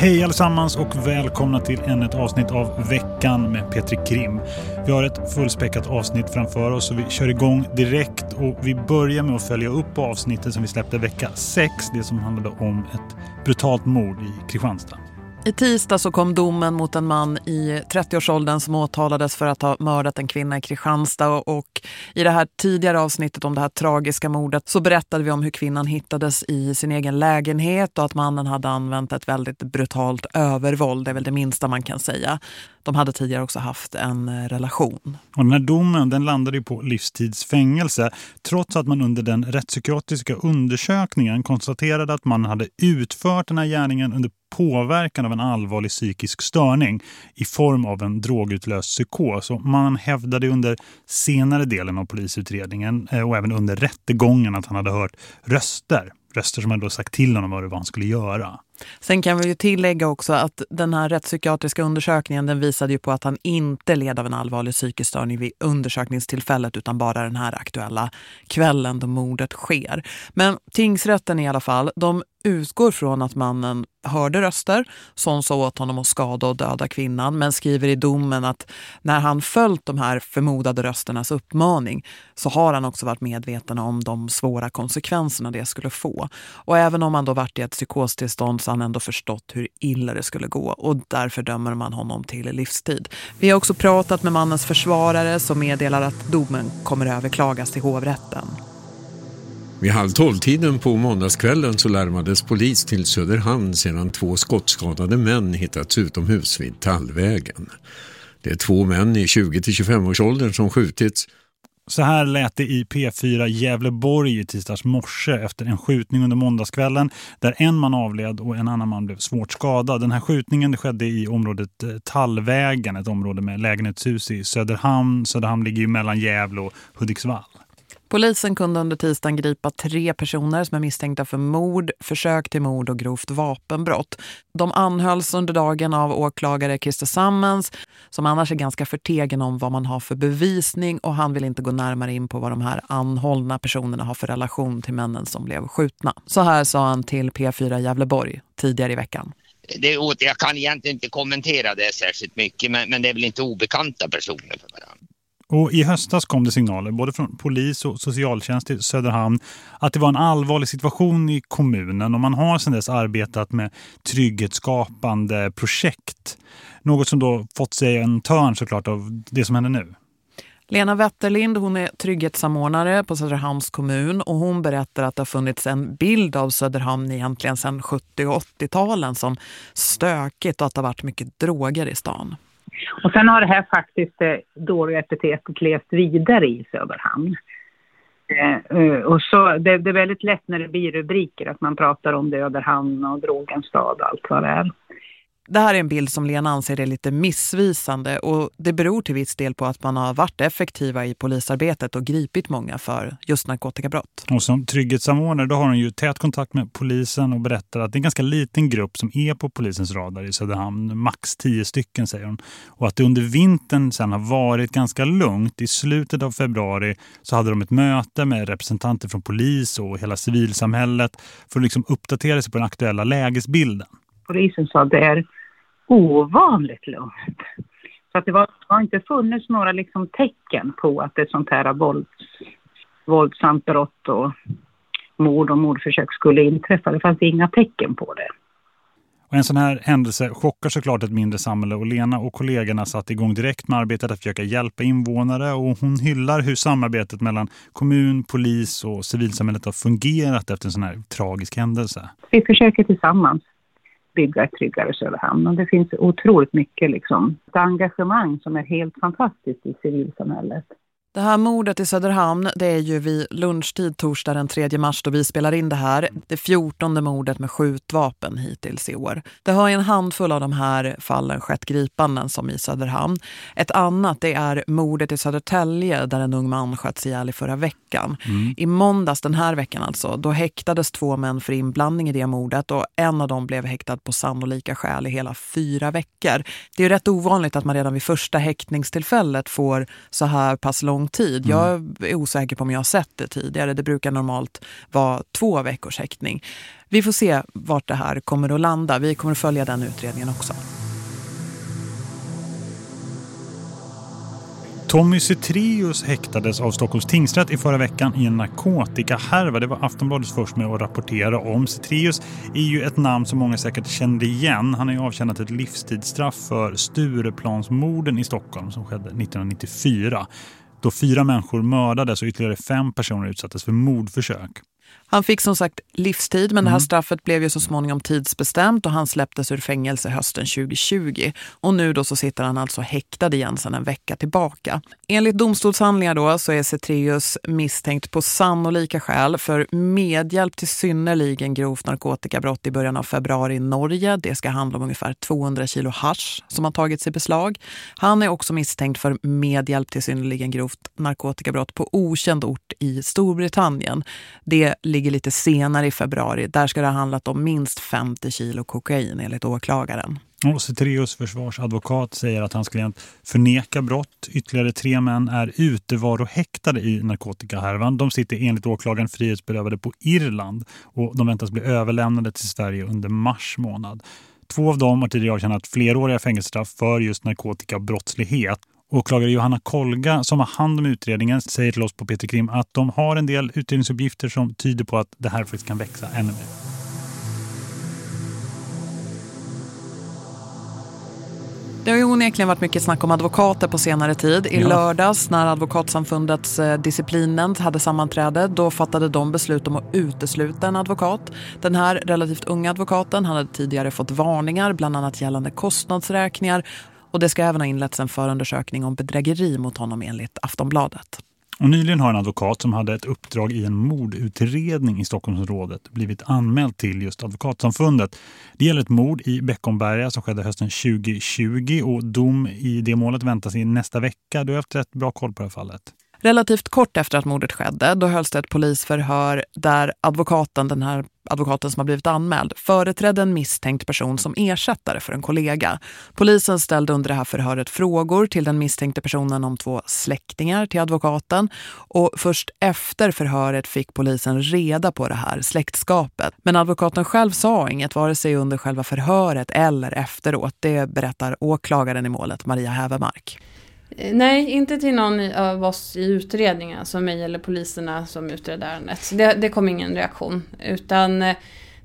Hej allesammans och välkomna till ännu ett avsnitt av Veckan med Petri Krim. Vi har ett fullspäckat avsnitt framför oss och vi kör igång direkt och vi börjar med att följa upp avsnittet som vi släppte vecka 6, det som handlade om ett brutalt mord i Kristianstad. I tisdag så kom domen mot en man i 30-årsåldern som åtalades för att ha mördat en kvinna i Kristianstad och i det här tidigare avsnittet om det här tragiska mordet så berättade vi om hur kvinnan hittades i sin egen lägenhet och att mannen hade använt ett väldigt brutalt övervåld, det är väl det minsta man kan säga. De hade tidigare också haft en eh, relation. Och den här domen den landade på livstidsfängelse trots att man under den rättspsykiatriska undersökningen konstaterade att man hade utfört den här gärningen under påverkan av en allvarlig psykisk störning i form av en drogutlöst psykos. Och man hävdade under senare delen av polisutredningen eh, och även under rättegången att han hade hört röster. Röster som hade sagt till honom vad han skulle göra. Sen kan vi ju tillägga också att den här rättspsykiatriska undersökningen den visade ju på att han inte led av en allvarlig psykisk störning vid undersökningstillfället utan bara den här aktuella kvällen då mordet sker. Men tingsrätten i alla fall, de utgår från att mannen hörde röster som sa åt honom att skada och döda kvinnan men skriver i domen att när han följt de här förmodade rösternas uppmaning så har han också varit medveten om de svåra konsekvenserna det skulle få. Och även om han då varit i ett psykostillstånd så har han ändå förstått hur illa det skulle gå och därför dömer man honom till livstid. Vi har också pratat med mannens försvarare som meddelar att domen kommer överklagas till hovrätten. Vid halv tolv-tiden på måndagskvällen så larmades polis till Söderhamn sedan två skottskadade män hittats utomhus vid Tallvägen. Det är två män i 20-25 års åldern som skjutits. Så här lät det i P4 Gävleborg i tisdags morse efter en skjutning under måndagskvällen där en man avled och en annan man blev svårt skadad. Den här skjutningen skedde i området eh, Tallvägen, ett område med lägenhetshus i Söderhamn. Söderhamn ligger ju mellan Gävle och Hudiksvall. Polisen kunde under tisdagen gripa tre personer som är misstänkta för mord, försök till mord och grovt vapenbrott. De anhölls under dagen av åklagare Christer Sammens som annars är ganska förtegen om vad man har för bevisning och han vill inte gå närmare in på vad de här anhållna personerna har för relation till männen som blev skjutna. Så här sa han till P4 Gävleborg tidigare i veckan. Det, jag kan egentligen inte kommentera det särskilt mycket men, men det är väl inte obekanta personer för varandra. Och i höstas kom det signaler både från polis och socialtjänst i Söderhamn att det var en allvarlig situation i kommunen och man har sedan dess arbetat med trygghetsskapande projekt. Något som då fått sig en törn såklart av det som händer nu. Lena Wetterlind hon är trygghetssamordnare på Söderhamns kommun och hon berättar att det har funnits en bild av Söderhamn egentligen sedan 70- och 80-talen som stökigt och att det har varit mycket droger i stan. Och sen har det här faktiskt det dåliga epitetet levt vidare i Söderhamn. Eh, eh, och så, det, det, är väldigt lätt när det blir rubriker att man pratar om Söderhamn och drogens stad och allt vad det är. Det här är en bild som Lena anser är lite missvisande och det beror till viss del på att man har varit effektiva i polisarbetet och gripit många för just narkotikabrott. Och som trygghetssamordnare då har hon ju tät kontakt med polisen och berättar att det är en ganska liten grupp som är på polisens radar i Söderhamn. Max tio stycken säger hon. Och att det under vintern sen har varit ganska lugnt. I slutet av februari så hade de ett möte med representanter från polis och hela civilsamhället för att liksom uppdatera sig på den aktuella lägesbilden. Polisen sa att det är ovanligt lugnt. Så att det, var, det har inte funnits några liksom tecken på att ett sånt här vålds, våldsamt brott och mord och mordförsök skulle inträffa. Det fanns inga tecken på det. Och en sån här händelse chockar såklart ett mindre samhälle och Lena och kollegorna satt igång direkt med arbetet att försöka hjälpa invånare och hon hyllar hur samarbetet mellan kommun, polis och civilsamhället har fungerat efter en sån här tragisk händelse. Vi försöker tillsammans bygga ett tryggare Söderhamn. Och det finns otroligt mycket liksom, ett engagemang som är helt fantastiskt i civilsamhället. Det här mordet i Söderhamn, det är ju vid lunchtid torsdag den 3 mars då vi spelar in det här. Det fjortonde mordet med skjutvapen hittills i år. Det har i en handfull av de här fallen skett gripanden som i Söderhamn. Ett annat det är mordet i Södertälje där en ung man sköts ihjäl i förra veckan. Mm. I måndags den här veckan alltså, då häktades två män för inblandning i det mordet och en av dem blev häktad på sannolika skäl i hela fyra veckor. Det är rätt ovanligt att man redan vid första häktningstillfället får så här pass lång lång tid. Mm. Jag är osäker på om jag har sett det tidigare. Det brukar normalt vara två veckors häktning. Vi får se vart det här kommer att landa. Vi kommer att följa den utredningen också. Tommy Cetreus häktades av Stockholms tingsrätt i förra veckan i en narkotikahärva. Det var Aftonbladets först med att rapportera om. Cetreus är ju ett namn som många säkert kände igen. Han har ju avtjänat ett livstidsstraff för Stureplansmorden i Stockholm som skedde 1994. Då fyra människor mördades och ytterligare fem personer utsattes för mordförsök. Han fick som sagt livstid men det här mm. straffet blev ju så småningom tidsbestämt och han släpptes ur fängelse hösten 2020. Och nu då så sitter han alltså häktad igen sedan en vecka tillbaka. Enligt domstolshandlingar då så är Cetreus misstänkt på sannolika skäl för medhjälp till synnerligen grovt narkotikabrott i början av februari i Norge. Det ska handla om ungefär 200 kilo hash som har tagits i beslag. Han är också misstänkt för medhjälp till synnerligen grovt narkotikabrott på okänd ort i Storbritannien. Det ligger lite senare i februari. Där ska det ha handlat om minst 50 kilo kokain enligt åklagaren. Och Cetreus försvarsadvokat säger att hans klient förnekar brott. Ytterligare tre män är utevarohäktade i narkotikahärvan. De sitter enligt åklagaren frihetsberövade på Irland och de väntas bli överlämnade till Sverige under mars månad. Två av dem har tidigare avtjänat fleråriga fängelsestraff för just narkotikabrottslighet. Åklagare Johanna Kolga som har hand om utredningen säger till oss på Peter Krim att de har en del utredningsuppgifter som tyder på att det här faktiskt kan växa ännu mer. Det har ju onekligen varit mycket snack om advokater på senare tid. I ja. lördags när advokatsamfundets eh, disciplinnämnd hade sammanträde då fattade de beslut om att utesluta en advokat. Den här relativt unga advokaten hade tidigare fått varningar bland annat gällande kostnadsräkningar och det ska även ha inletts en förundersökning om bedrägeri mot honom enligt Aftonbladet. Och nyligen har en advokat som hade ett uppdrag i en mordutredning i Stockholmsrådet blivit anmäld till just advokatsamfundet. Det gäller ett mord i Beckomberga som skedde hösten 2020 och dom i det målet väntas i nästa vecka. Du har haft rätt bra koll på det här fallet. Relativt kort efter att mordet skedde, då hölls det ett polisförhör där advokaten, den här advokaten som har blivit anmäld, företrädde en misstänkt person som ersättare för en kollega. Polisen ställde under det här förhöret frågor till den misstänkte personen om två släktingar till advokaten och först efter förhöret fick polisen reda på det här släktskapet. Men advokaten själv sa inget vare sig under själva förhöret eller efteråt. Det berättar åklagaren i målet Maria Hävermark. Eh, nej, inte till någon av oss i utredningen, som mig eller poliserna som utredde ärendet. Det, det kom ingen reaktion. Utan eh,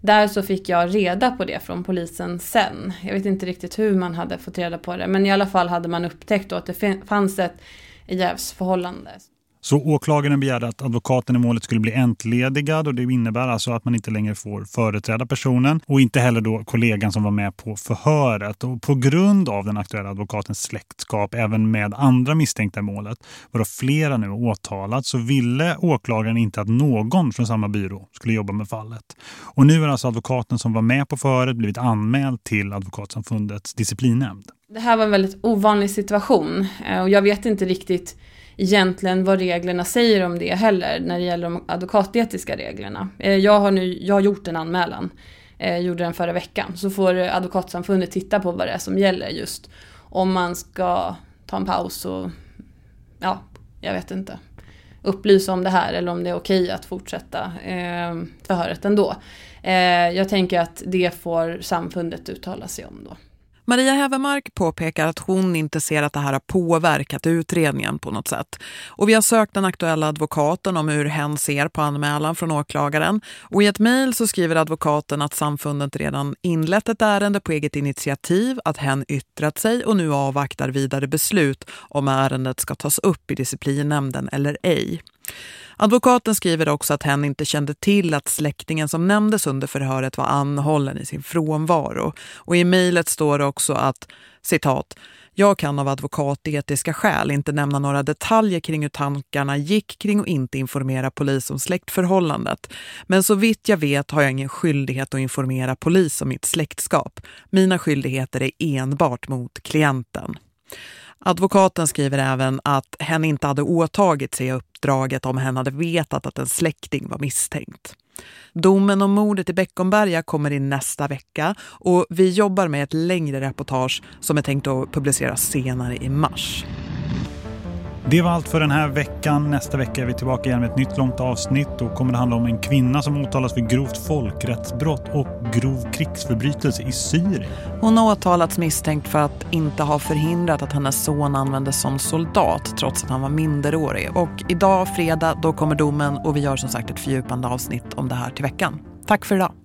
där så fick jag reda på det från polisen sen. Jag vet inte riktigt hur man hade fått reda på det. Men i alla fall hade man upptäckt då att det fanns ett jävsförhållande. Så åklagaren begärde att advokaten i målet skulle bli entledigad och det innebär alltså att man inte längre får företräda personen och inte heller då kollegan som var med på förhöret. Och på grund av den aktuella advokatens släktskap även med andra misstänkta i målet, varav flera nu åtalat, så ville åklagaren inte att någon från samma byrå skulle jobba med fallet. Och nu är alltså advokaten som var med på förhöret blivit anmäld till advokatsamfundets disciplinnämnd. Det här var en väldigt ovanlig situation eh, och jag vet inte riktigt egentligen vad reglerna säger om det heller när det gäller de advokatetiska reglerna. Eh, jag har nu jag har gjort en anmälan, eh, gjorde den förra veckan, så får advokatsamfundet titta på vad det är som gäller just om man ska ta en paus och ja, jag vet inte upplysa om det här eller om det är okej att fortsätta eh, förhöret ändå. Eh, jag tänker att det får samfundet uttala sig om då. Maria Hävermark påpekar att hon inte ser att det här har påverkat utredningen på något sätt. Och vi har sökt den aktuella advokaten om hur hen ser på anmälan från åklagaren. Och i ett mejl så skriver advokaten att samfundet redan inlett ett ärende på eget initiativ, att hen yttrat sig och nu avvaktar vidare beslut om ärendet ska tas upp i disciplinnämnden eller ej. Advokaten skriver också att hen inte kände till att släktingen som nämndes under förhöret var anhållen i sin frånvaro. Och i mejlet står det också att, citat, jag kan av advokatetiska skäl inte nämna några detaljer kring hur tankarna gick kring att inte informera polis om släktförhållandet. Men så vitt jag vet har jag ingen skyldighet att informera polis om mitt släktskap. Mina skyldigheter är enbart mot klienten. Advokaten skriver även att hen inte hade åtagit sig uppdraget om hen hade vetat att en släkting var misstänkt. Domen om mordet i Beckomberga kommer in nästa vecka och vi jobbar med ett längre reportage som är tänkt att publiceras senare i mars. Det var allt för den här veckan. Nästa vecka är vi tillbaka igen med ett nytt långt avsnitt. Då kommer det handla om en kvinna som åtalas för grovt folkrättsbrott och grov krigsförbrytelse i Syrien. Hon har åtalats misstänkt för att inte ha förhindrat att hennes son användes som soldat trots att han var minderårig. Och idag, fredag, då kommer domen och vi gör som sagt ett fördjupande avsnitt om det här till veckan. Tack för idag!